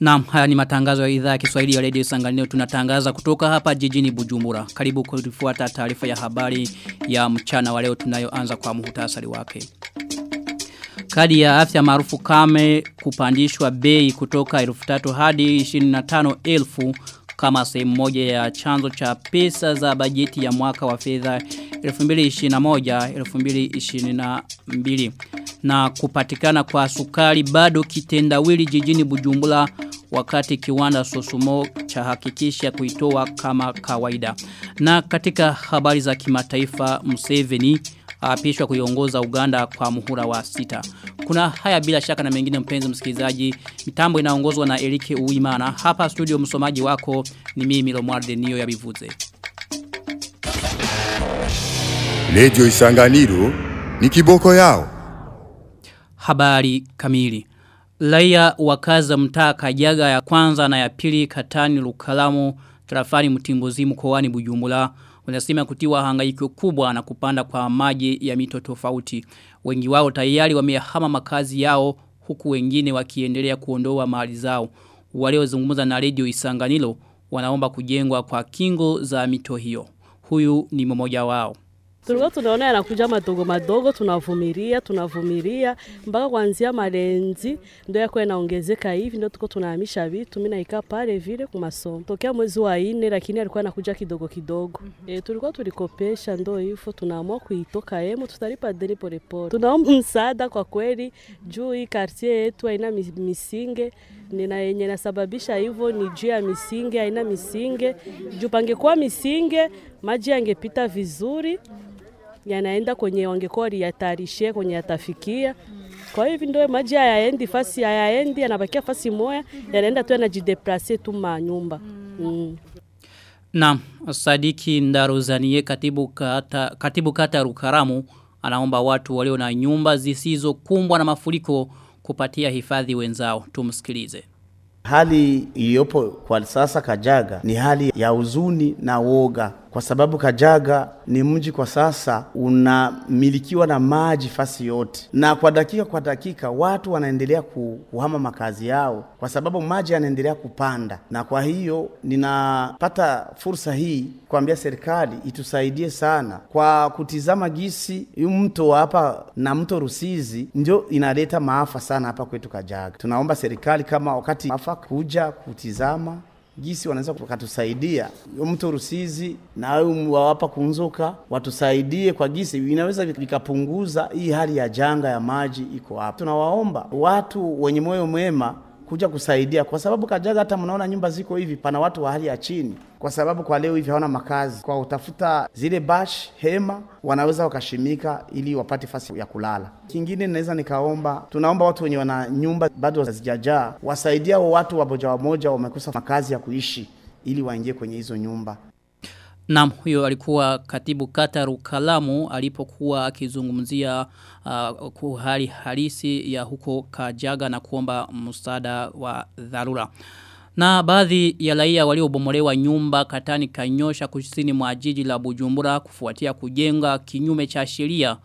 nam haya ni matangazo ya idhaa ya Kiswahili ya redio Sangaleo tunatangaza kutoka hapa jijini Bujumbura. Karibu kutufuata taarifa ya habari ya mchana wa leo tunayoanza kwa muhutasari wake. Kadi ya afya maarufu kame kupandishwa bei kutoka 1300 hadi 25000 kama sehemu moja ya chanzo cha pesa za bajeti ya mwaka wa fedha 2021 2022 na kupatikana kwa sukari bado kitendawili jijini Bujumbura wakati kiwanda Sosumo cha hakikisha kuitoa kama kawaida. Na katika habari za kimataifa Museveni apishwa kuiongoza Uganda kwa muhula wa sita. Kuna haya bila shaka na mengine mpenzi msikilizaji. Mitambo inaongozwa na Erike Uimana. Hapa studio msomaji wako ni mimi Lomwarde Nio ya Bivuze. Lejo Isanganiro ni kiboko yao. Habari kamili. Laia wakaza mtaa kajaga ya kwanza na ya pili katani lukalamu tarafani mtimbozi mkoani bujumbura wanasema kutiwa hangaiko kubwa na kupanda kwa maji ya mito tofauti. Wengi wao tayari wamehama makazi yao huku wengine wakiendelea kuondoa mali zao. Waliozungumza na redio Isanganilo wanaomba kujengwa kwa kingo za mito hiyo. Huyu ni mmoja wao. Tulikuwa tunaona yanakuja madogo madogo, tunavumilia tunavumilia mpaka kuanzia malenzi ndio yako yanaongezeka hivi, ndio tuko tunahamisha vitu. Mimi naikaa pale vile kwa masomo tokea mwezi wa nne, lakini alikuwa anakuja kidogo kidogo. mm -hmm. E, tulikuwa tulikopesha, ndio hivyo tunaamua kuitoka hemo, tutalipa deni polepole. Tunaomba msaada kwa kweli, juu hii kartie yetu haina misinge nina yenye nasababisha hivyo ni juu ya misinge, haina misinge. Juu pangekuwa misinge, maji yangepita vizuri yanaenda kwenye wangekuwa liyatarishie kwenye yatafikia. Kwa hiyo ndio maji hayaendi fasi hayaendi yanabakia fasi moya, yanaenda tu yanajideplase tu manyumba. Mm. Na Sadiki Ndaruzanie katibu kata, katibu kata Rukaramu anaomba watu walio na nyumba zisizokumbwa na mafuriko kupatia hifadhi wenzao. Tumsikilize. Hali iliyopo kwa sasa Kajaga ni hali ya huzuni na woga, kwa sababu Kajaga ni mji kwa sasa unamilikiwa na maji fasi yote, na kwa dakika kwa dakika watu wanaendelea kuhama makazi yao kwa sababu maji yanaendelea kupanda. Na kwa hiyo ninapata fursa hii kuambia serikali itusaidie sana kwa kutizama gisi yu mto hapa na mto Rusizi ndio inaleta maafa sana hapa kwetu Kajaga. Tunaomba serikali kama wakati maafa kuja kutizama gisi wanaweza kutusaidia mto Rusizi na wawapa kunzoka watusaidie kwa gisi inaweza vikapunguza hii hali ya janga ya maji iko hapa. Tunawaomba watu wenye moyo mwema kuja kusaidia, kwa sababu Kajaga hata mnaona nyumba ziko hivi, pana watu wa hali ya chini, kwa sababu kwa leo hivi hawana makazi. Kwa utafuta zile bash hema, wanaweza wakashimika ili wapate fasi ya kulala. Kingine naweza nikaomba, tunaomba watu wenye wana nyumba bado hazijajaa wasaidia wa watu wamoja wamoja wamekosa makazi ya kuishi, ili waingie kwenye hizo nyumba. Naam, huyo alikuwa katibu kata kalamu alipokuwa akizungumzia uh, hali halisi ya huko Kajaga na kuomba msaada wa dharura. Na baadhi ya raia waliobomolewa nyumba katani kanyosha kusini mwa jiji la Bujumbura kufuatia kujenga kinyume cha sheria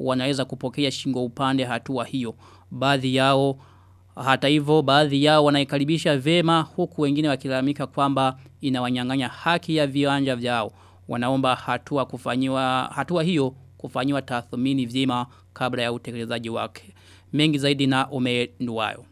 wanaweza kupokea shingo upande hatua hiyo. Baadhi yao hata hivyo baadhi yao wanaikaribisha vema huku wengine wakilalamika kwamba inawanyang'anya haki ya viwanja vyao. Wanaomba hatua kufanyiwa hatua hiyo kufanyiwa tathmini vyema kabla ya utekelezaji wake. Mengi zaidi na umenduayo.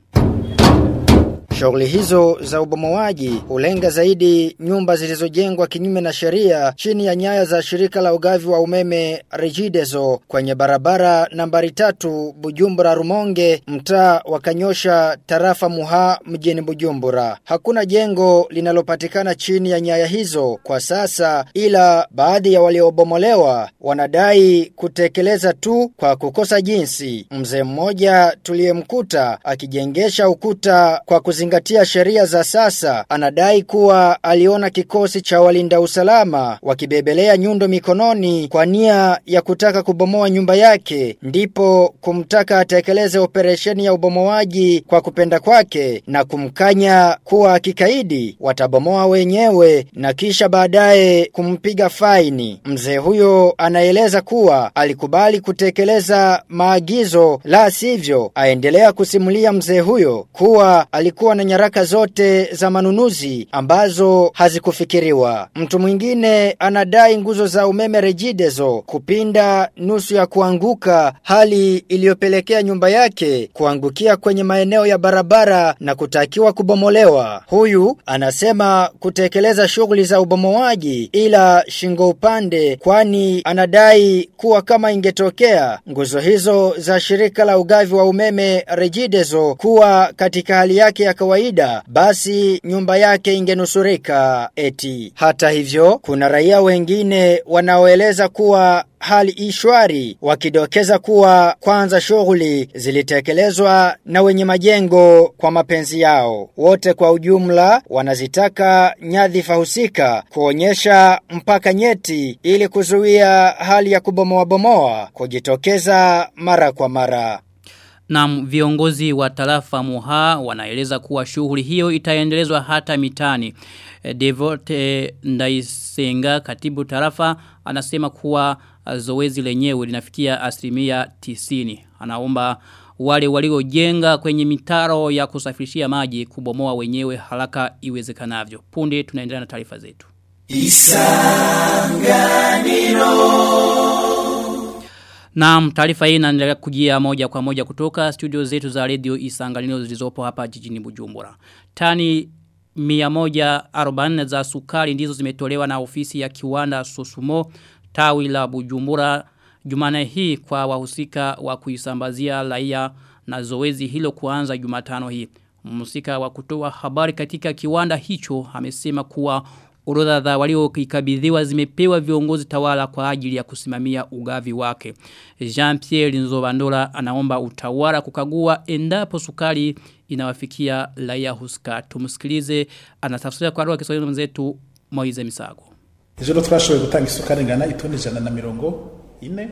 Shughuli hizo za ubomowaji hulenga zaidi nyumba zilizojengwa kinyume na sheria chini ya nyaya za shirika la ugavi wa umeme Regideso kwenye barabara nambari tatu Bujumbura Rumonge mtaa wa Kanyosha tarafa Muha mjini Bujumbura. Hakuna jengo linalopatikana chini ya nyaya hizo kwa sasa ila baadhi ya waliobomolewa wanadai kutekeleza tu kwa kukosa jinsi. Mzee mmoja tuliyemkuta akijengesha ukuta kwa kuzingatia sheria za sasa anadai kuwa aliona kikosi cha walinda usalama wakibebelea nyundo mikononi kwa nia ya kutaka kubomoa nyumba yake ndipo kumtaka atekeleze operesheni ya ubomoaji kwa kupenda kwake na kumkanya kuwa akikaidi watabomoa wenyewe na kisha baadaye kumpiga faini. Mzee huyo anaeleza kuwa alikubali kutekeleza maagizo la sivyo aendelea kusimulia mzee huyo kuwa alikuwa na nyaraka zote za manunuzi ambazo hazikufikiriwa. Mtu mwingine anadai nguzo za umeme rejidezo kupinda nusu ya kuanguka hali iliyopelekea nyumba yake kuangukia kwenye maeneo ya barabara na kutakiwa kubomolewa. Huyu anasema kutekeleza shughuli za ubomoaji ila shingo upande kwani anadai kuwa kama ingetokea nguzo hizo za shirika la ugavi wa umeme rejidezo kuwa katika hali yake ya basi nyumba yake ingenusurika eti. Hata hivyo kuna raia wengine wanaoeleza kuwa hali ishwari wakidokeza kuwa kwanza shughuli zilitekelezwa na wenye majengo kwa mapenzi yao. Wote kwa ujumla wanazitaka nyadhifa husika kuonyesha mpaka nyeti ili kuzuia hali ya kubomoa bomoa kujitokeza mara kwa mara. Na viongozi wa tarafa Muha wanaeleza kuwa shughuli hiyo itaendelezwa hata mitani. Devote Ndaisenga katibu tarafa anasema kuwa zoezi lenyewe linafikia asilimia tisini. Anaomba wale waliojenga kwenye mitaro ya kusafirishia maji kubomoa wenyewe haraka iwezekanavyo. Punde tunaendelea na taarifa zetu. Naam, taarifa hii inaendelea kujia moja kwa moja kutoka studio zetu za radio Isanganiro zilizopo hapa jijini Bujumbura. Tani 140 za sukari ndizo zimetolewa na ofisi ya kiwanda Sosumo tawi la Bujumbura Jumane hii kwa wahusika wa kuisambazia raia na zoezi hilo kuanza Jumatano hii. Mhusika wa kutoa habari katika kiwanda hicho amesema kuwa orodha za waliokabidhiwa zimepewa viongozi tawala kwa ajili ya kusimamia ugavi wake. Jean-Pierre Nzobandola anaomba utawala kukagua endapo sukari inawafikia raia huska. Tumsikilize anatafsiria kwa lugha Kiswahili mwenzetu Moize Misago. Ijoro twashoboye gutanga isukari ngana itoni jana na mirongo.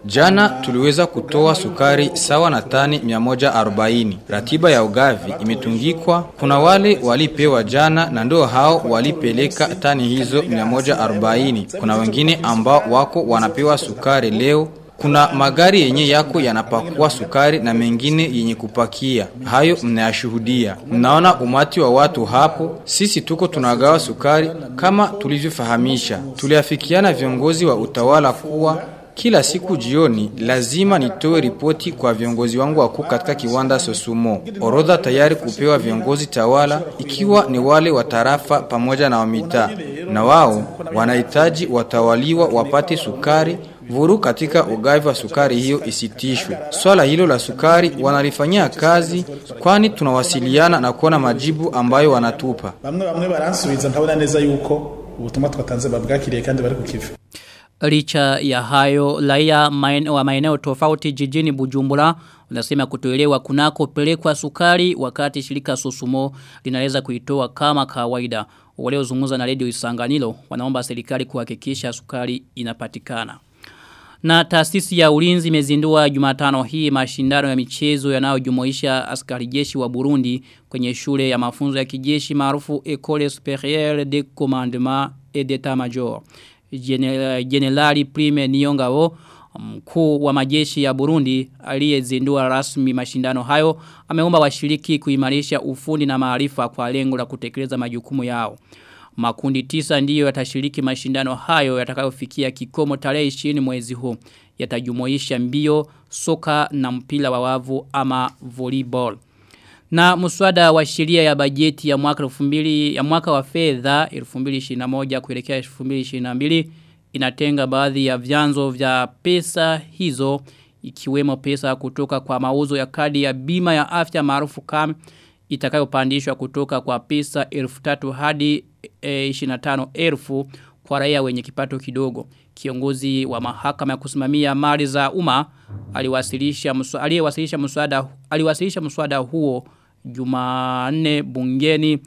Jana tuliweza kutoa sukari sawa na tani 140. Ratiba ya ugavi imetungikwa. Kuna wale walipewa jana na ndio hao walipeleka tani hizo 140. Kuna wengine ambao wako wanapewa sukari leo kuna magari yenye yako yanapakua sukari na mengine yenye kupakia. Hayo mnayashuhudia. Mnaona umati wa watu hapo. Sisi tuko tunagawa sukari kama tulivyofahamisha. Tuliafikiana viongozi wa utawala kuwa kila siku jioni lazima nitoe ripoti kwa viongozi wangu wakuu katika kiwanda Sosumo. Orodha tayari kupewa viongozi tawala ikiwa ni wale wa tarafa pamoja na wamita. Na wao wanahitaji watawaliwa wapate sukari vuru katika ugavi wa sukari hiyo isitishwe. Swala hilo la sukari wanalifanyia kazi kwani tunawasiliana na kuona majibu ambayo wanatupa. Bamwe bamwe baransubiza ntabona neza yuko ubutumwa twatanze babwakiriye kandi bari kukiva. Licha ya hayo laia wa maeneo tofauti jijini Bujumbura unasema kutoelewa kunako pelekwa sukari wakati shirika Susumo linaweza kuitoa kama kawaida. Waliozungumza na Radio Isanganiro wanaomba serikali kuhakikisha sukari inapatikana. Na taasisi ya ulinzi imezindua Jumatano hii mashindano ya michezo yanayojumuisha askari jeshi wa Burundi kwenye shule ya mafunzo ya kijeshi maarufu Ecole Supérieure de Commandement et d'État-Major. Generali Prime Niyongabo mkuu wa majeshi ya Burundi aliyezindua rasmi mashindano hayo ameomba washiriki kuimarisha ufundi na maarifa kwa lengo la kutekeleza majukumu yao. Makundi tisa ndiyo yatashiriki mashindano hayo yatakayofikia kikomo tarehe 20 mwezi huu. Yatajumuisha mbio, soka na mpira wa wavu ama volleyball. Na muswada wa sheria ya bajeti ya mwaka 2000 ya mwaka wa fedha 2021 kuelekea 2022 inatenga baadhi ya vyanzo vya pesa hizo ikiwemo pesa kutoka kwa mauzo ya kadi ya bima ya afya maarufu kam itakayopandishwa kutoka kwa pesa 3000 hadi e, 25,000 kwa raia wenye kipato kidogo. Kiongozi wa mahakama ya kusimamia mali za umma aliwasilisha aliyewasilisha mswada aliwasilisha mswada huo Jumanne bungeni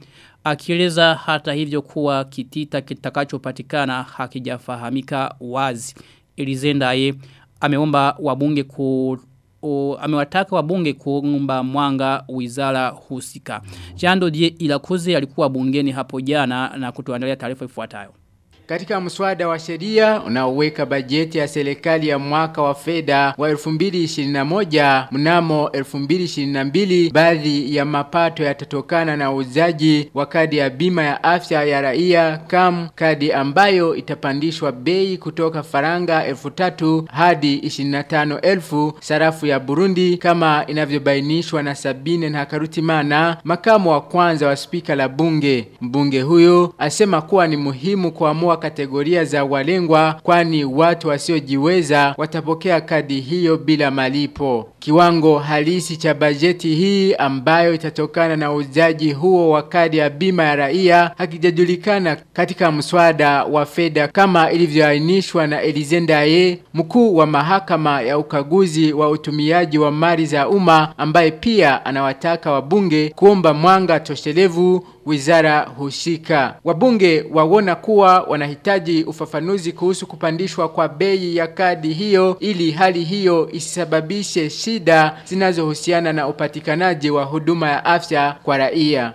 akieleza hata hivyo kuwa kitita kitakachopatikana hakijafahamika wazi. Elizendaye ameomba wabunge ku o, amewataka wabunge kuomba mwanga wizara husika. Jando die Ilakoze alikuwa bungeni hapo jana na kutuandalia taarifa ifuatayo. Katika mswada wa sheria unaoweka bajeti ya serikali ya mwaka wa fedha wa 2021 mnamo 2022 baadhi ya mapato yatatokana na uuzaji wa kadi ya bima ya afya ya raia kam kadi ambayo itapandishwa bei kutoka faranga 3000 hadi 25000 sarafu ya Burundi kama inavyobainishwa na Sabine Ntakarutimana makamu wa kwanza wa spika la bunge. Mbunge huyo asema kuwa ni muhimu kuamua kategoria za walengwa kwani watu wasiojiweza watapokea kadi hiyo bila malipo. Kiwango halisi cha bajeti hii ambayo itatokana na uzaji huo wa kadi ya bima ya raia hakijajulikana katika mswada wa fedha kama ilivyoainishwa na Elizendaye mkuu wa mahakama ya ukaguzi wa utumiaji wa mali za umma ambaye pia anawataka wabunge kuomba mwanga toshelevu wizara husika. Wabunge waona kuwa wanahitaji ufafanuzi kuhusu kupandishwa kwa bei ya kadi hiyo ili hali hiyo isababishe shida zinazohusiana na upatikanaji wa huduma ya afya kwa raia.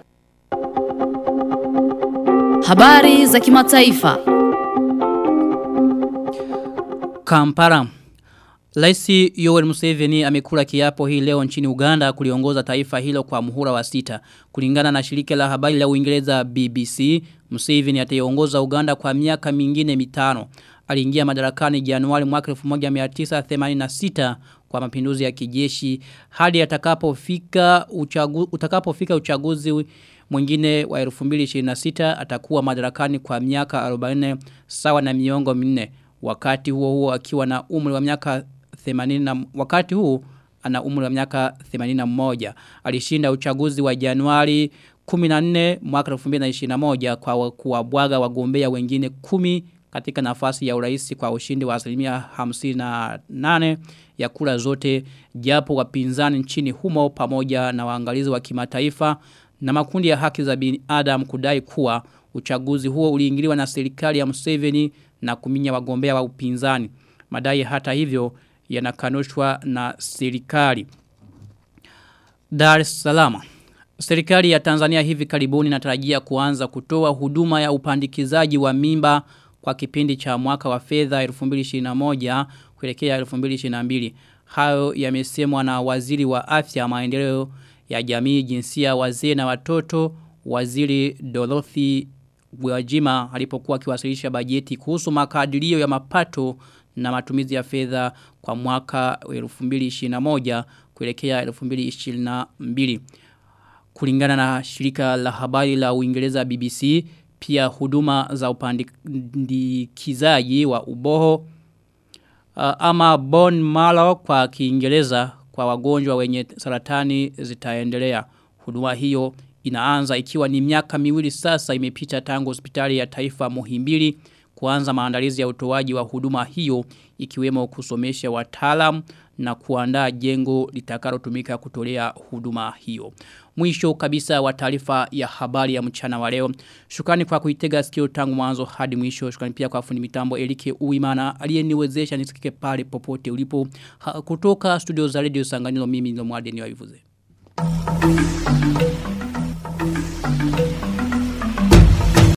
Habari za kimataifa. Kampala. Laisi Yoweri Museveni amekula kiapo hii leo nchini Uganda kuliongoza taifa hilo kwa muhula wa sita. Kulingana na shirika la habari la Uingereza BBC, Museveni ataiongoza Uganda kwa miaka mingine mitano. Aliingia madarakani Januari mwaka 1986 kwa mapinduzi ya kijeshi hadi atakapofika uchagu, utakapofika uchaguzi mwingine wa 2026 atakuwa madarakani kwa miaka 40 sawa na miongo minne wakati huo huo akiwa na umri wa miaka 80 wakati huu ana umri wa miaka 81 alishinda uchaguzi wa Januari 14 mwaka 2021 kwa kuwabwaga wagombea wengine 10 katika nafasi ya urais kwa ushindi wa asilimia 58 ya kura zote japo wapinzani nchini humo pamoja na waangalizi wa kimataifa na makundi ya haki za binadamu kudai kuwa uchaguzi huo uliingiliwa na serikali ya Museveni na kuminya wagombea wa upinzani. Madai hata hivyo yanakanushwa na serikali. Dar es Salaam. Serikali ya Tanzania hivi karibuni inatarajia kuanza kutoa huduma ya upandikizaji wa mimba kwa kipindi cha mwaka wa fedha 2021 kuelekea 2022. Hayo yamesemwa na waziri wa afya maendeleo ya jamii jinsia wazee na watoto waziri Dorothy Gwajima alipokuwa akiwasilisha bajeti kuhusu makadirio ya mapato na matumizi ya fedha kwa mwaka 2021 kuelekea 2022. Kulingana na shirika la habari la Uingereza BBC, pia huduma za upandikizaji wa uboho uh, ama bone marrow kwa Kiingereza kwa wagonjwa wenye saratani zitaendelea. Huduma hiyo inaanza ikiwa ni miaka miwili sasa imepita tangu hospitali ya taifa muhimbili kuanza maandalizi ya utoaji wa huduma hiyo ikiwemo kusomesha wataalamu na kuandaa jengo litakalotumika kutolea huduma hiyo. Mwisho kabisa wa taarifa ya habari ya mchana wa leo. Shukrani kwa kuitega sikio tangu mwanzo hadi mwisho. Shukrani pia kwa fundi mitambo Elike Uimana aliyeniwezesha nisikike pale popote ulipo. Ha, kutoka studio za Radio Sanganilo mimi ndo Mwadeni wa you.